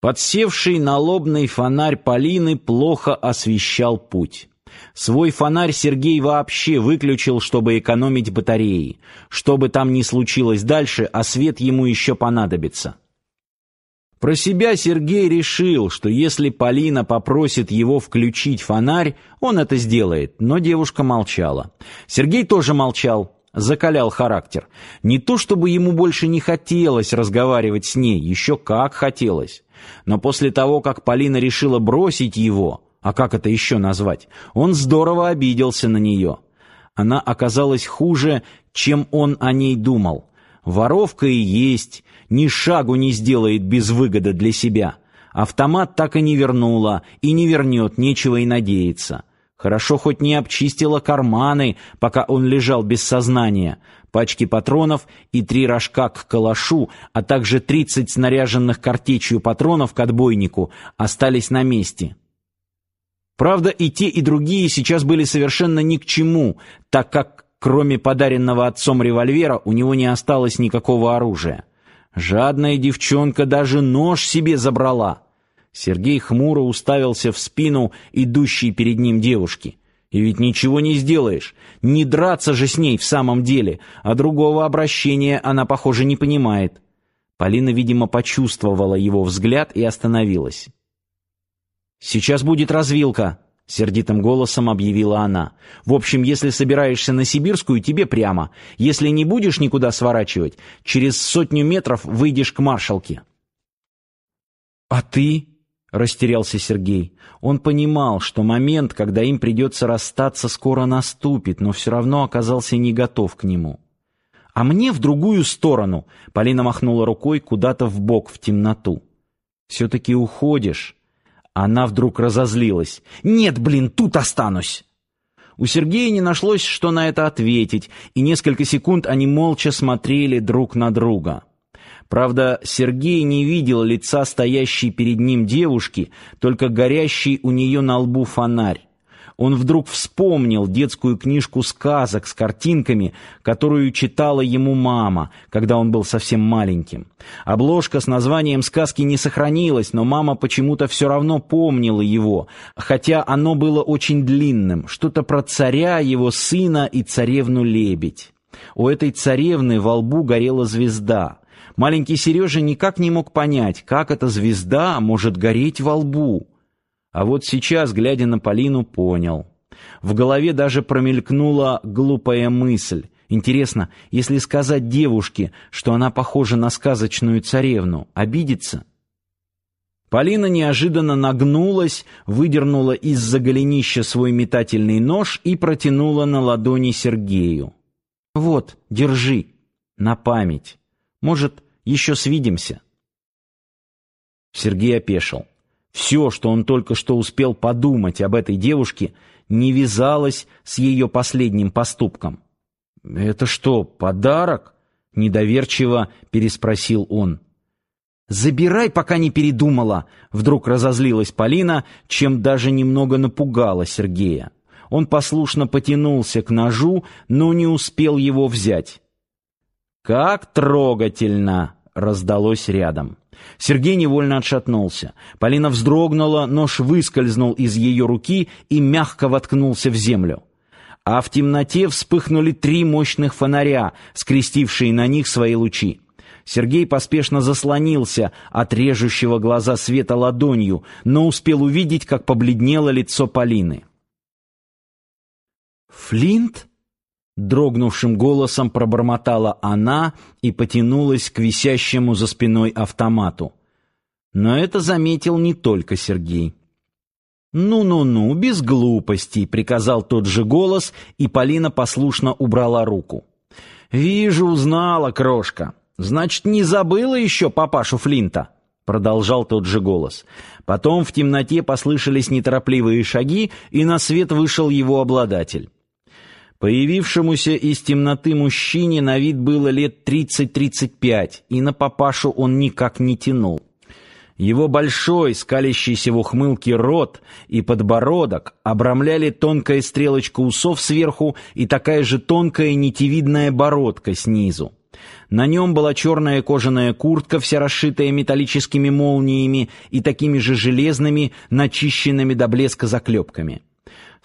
Подсевший налобный фонарь Полины плохо освещал путь. Свой фонарь Сергей вообще выключил, чтобы экономить батареи. Что бы там ни случилось дальше, а свет ему еще понадобится. Про себя Сергей решил, что если Полина попросит его включить фонарь, он это сделает, но девушка молчала. Сергей тоже молчал, закалял характер. Не то чтобы ему больше не хотелось разговаривать с ней, еще как хотелось. Но после того, как Полина решила бросить его, а как это еще назвать, он здорово обиделся на нее. Она оказалась хуже, чем он о ней думал. Воровка и есть, ни шагу не сделает без выгоды для себя. Автомат так и не вернула, и не вернет, нечего и надеяться. Хорошо хоть не обчистила карманы, пока он лежал без сознания. Пачки патронов и три рожка к калашу, а также тридцать снаряженных картечью патронов к отбойнику остались на месте. Правда, и те, и другие сейчас были совершенно ни к чему, так как, кроме подаренного отцом револьвера, у него не осталось никакого оружия. Жадная девчонка даже нож себе забрала. Сергей хмуро уставился в спину идущей перед ним девушки. И ведь ничего не сделаешь. Не драться же с ней в самом деле, а другого обращения она, похоже, не понимает. Полина, видимо, почувствовала его взгляд и остановилась. Сейчас будет развилка, сердитым голосом объявила она. В общем, если собираешься на Сибирскую, тебе прямо. Если не будешь никуда сворачивать, через сотню метров выйдешь к маршалке. А ты? Растерялся Сергей. Он понимал, что момент, когда им придется расстаться, скоро наступит, но все равно оказался не готов к нему. А мне в другую сторону, Полина махнула рукой куда-то в бок в темноту. все таки уходишь. Она вдруг разозлилась. Нет, блин, тут останусь. У Сергея не нашлось, что на это ответить, и несколько секунд они молча смотрели друг на друга. Правда, Сергей не видел лица стоящей перед ним девушки, только горящий у нее на лбу фонарь. Он вдруг вспомнил детскую книжку сказок с картинками, которую читала ему мама, когда он был совсем маленьким. Обложка с названием сказки не сохранилась, но мама почему-то все равно помнила его, хотя оно было очень длинным, что-то про царя, его сына и царевну-лебедь. У этой царевны во лбу горела звезда. Маленький Сережа никак не мог понять, как эта звезда может гореть во лбу. А вот сейчас, глядя на Полину, понял. В голове даже промелькнула глупая мысль. Интересно, если сказать девушке, что она похожа на сказочную царевну, обидится? Полина неожиданно нагнулась, выдернула из-за голенища свой метательный нож и протянула на ладони Сергею. «Вот, держи, на память. Может, еще свидимся. Сергей опешил. Все, что он только что успел подумать об этой девушке, не вязалось с ее последним поступком. «Это что, подарок?» — недоверчиво переспросил он. «Забирай, пока не передумала!» — вдруг разозлилась Полина, чем даже немного напугала Сергея. Он послушно потянулся к ножу, но не успел его взять. «Как трогательно!» — раздалось рядом. Сергей невольно отшатнулся. Полина вздрогнула, нож выскользнул из ее руки и мягко воткнулся в землю. А в темноте вспыхнули три мощных фонаря, скрестившие на них свои лучи. Сергей поспешно заслонился от режущего глаза света ладонью, но успел увидеть, как побледнело лицо Полины. «Флинт?» Дрогнувшим голосом пробормотала она и потянулась к висящему за спиной автомату. Но это заметил не только Сергей. «Ну-ну-ну, без глупостей», — приказал тот же голос, и Полина послушно убрала руку. «Вижу, узнала, крошка. Значит, не забыла еще папашу Флинта?» Продолжал тот же голос. Потом в темноте послышались неторопливые шаги, и на свет вышел его обладатель. Появившемуся из темноты мужчине на вид было лет 30-35, и на папашу он никак не тянул. Его большой, скалящийся в ухмылке рот и подбородок обрамляли тонкая стрелочка усов сверху и такая же тонкая нитевидная бородка снизу. На нем была черная кожаная куртка, вся расшитая металлическими молниями и такими же железными, начищенными до блеска заклепками.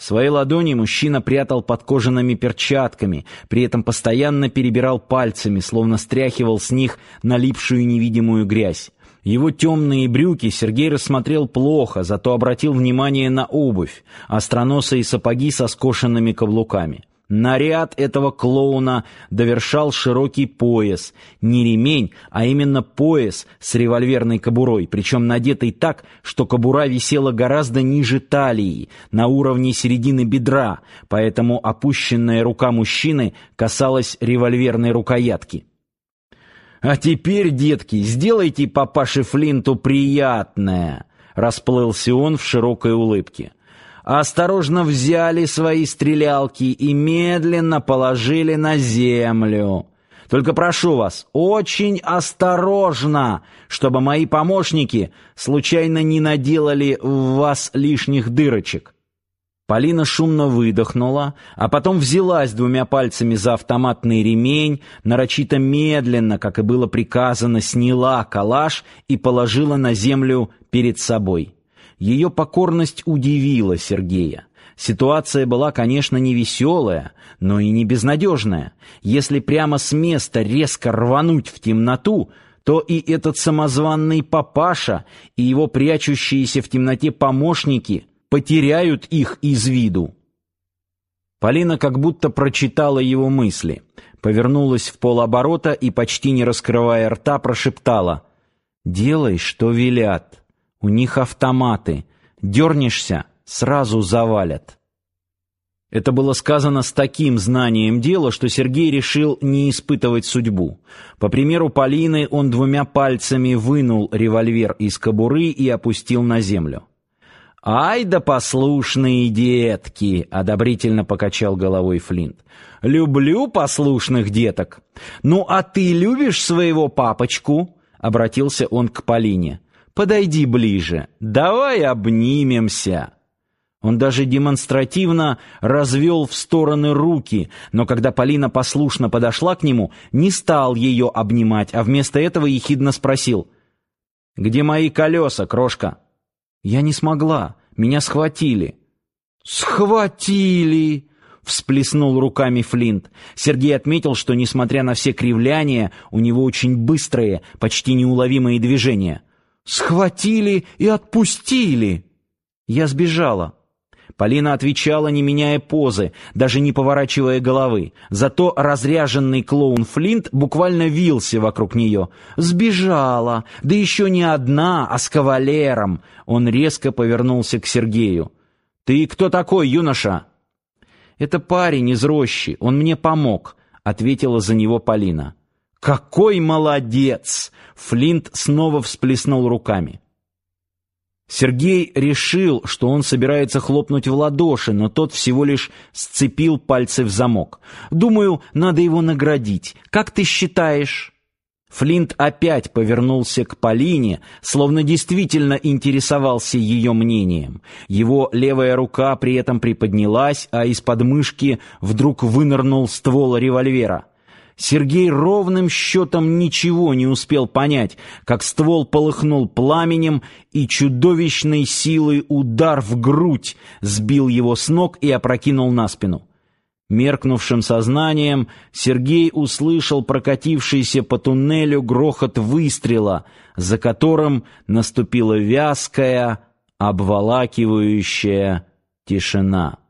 Свои ладони мужчина прятал под кожаными перчатками, при этом постоянно перебирал пальцами, словно стряхивал с них налипшую невидимую грязь. Его темные брюки Сергей рассмотрел плохо, зато обратил внимание на обувь, остроносые сапоги со скошенными каблуками. Наряд этого клоуна довершал широкий пояс, не ремень, а именно пояс с револьверной кобурой, причем надетый так, что кобура висела гораздо ниже талии, на уровне середины бедра, поэтому опущенная рука мужчины касалась револьверной рукоятки. «А теперь, детки, сделайте папаше Флинту приятное!» Расплылся он в широкой улыбке. Осторожно взяли свои стрелялки и медленно положили на землю. Только прошу вас, очень осторожно, чтобы мои помощники случайно не наделали в вас лишних дырочек. Полина шумно выдохнула, а потом взялась двумя пальцами за автоматный ремень, нарочито медленно, как и было приказано, сняла калаш и положила на землю перед собой. Ее покорность удивила Сергея. Ситуация была, конечно, не веселая, но и не безнадежная. Если прямо с места резко рвануть в темноту, то и этот самозванный папаша, и его прячущиеся в темноте помощники потеряют их из виду. Полина как будто прочитала его мысли, повернулась в полоборота и, почти не раскрывая рта, прошептала «Делай, что велят. У них автоматы. Дернешься — сразу завалят». Это было сказано с таким знанием дела, что Сергей решил не испытывать судьбу. По примеру Полины он двумя пальцами вынул револьвер из кобуры и опустил на землю. «Ай да послушные детки!» — одобрительно покачал головой Флинт. «Люблю послушных деток. Ну, а ты любишь своего папочку?» — обратился он к Полине. «Подойди ближе. Давай обнимемся». Он даже демонстративно развел в стороны руки, но когда Полина послушно подошла к нему, не стал ее обнимать, а вместо этого ехидно спросил. «Где мои колеса, крошка?» Я не смогла. Меня схватили. Схватили! всплеснул руками Флинт. Сергей отметил, что несмотря на все кривляния, у него очень быстрые, почти неуловимые движения. Схватили и отпустили. Я сбежала. Полина отвечала, не меняя позы, даже не поворачивая головы. Зато разряженный клоун Флинт буквально вился вокруг нее. «Сбежала! Да еще не одна, а с кавалером!» Он резко повернулся к Сергею. «Ты кто такой, юноша?» «Это парень из рощи, он мне помог», — ответила за него Полина. «Какой молодец!» Флинт снова всплеснул руками. Сергей решил, что он собирается хлопнуть в ладоши, но тот всего лишь сцепил пальцы в замок. «Думаю, надо его наградить. Как ты считаешь?» Флинт опять повернулся к Полине, словно действительно интересовался ее мнением. Его левая рука при этом приподнялась, а из подмышки вдруг вынырнул ствол револьвера. Сергей ровным счетом ничего не успел понять, как ствол полыхнул пламенем, и чудовищной силой удар в грудь сбил его с ног и опрокинул на спину. Меркнувшим сознанием Сергей услышал прокатившийся по туннелю грохот выстрела, за которым наступила вязкая, обволакивающая тишина.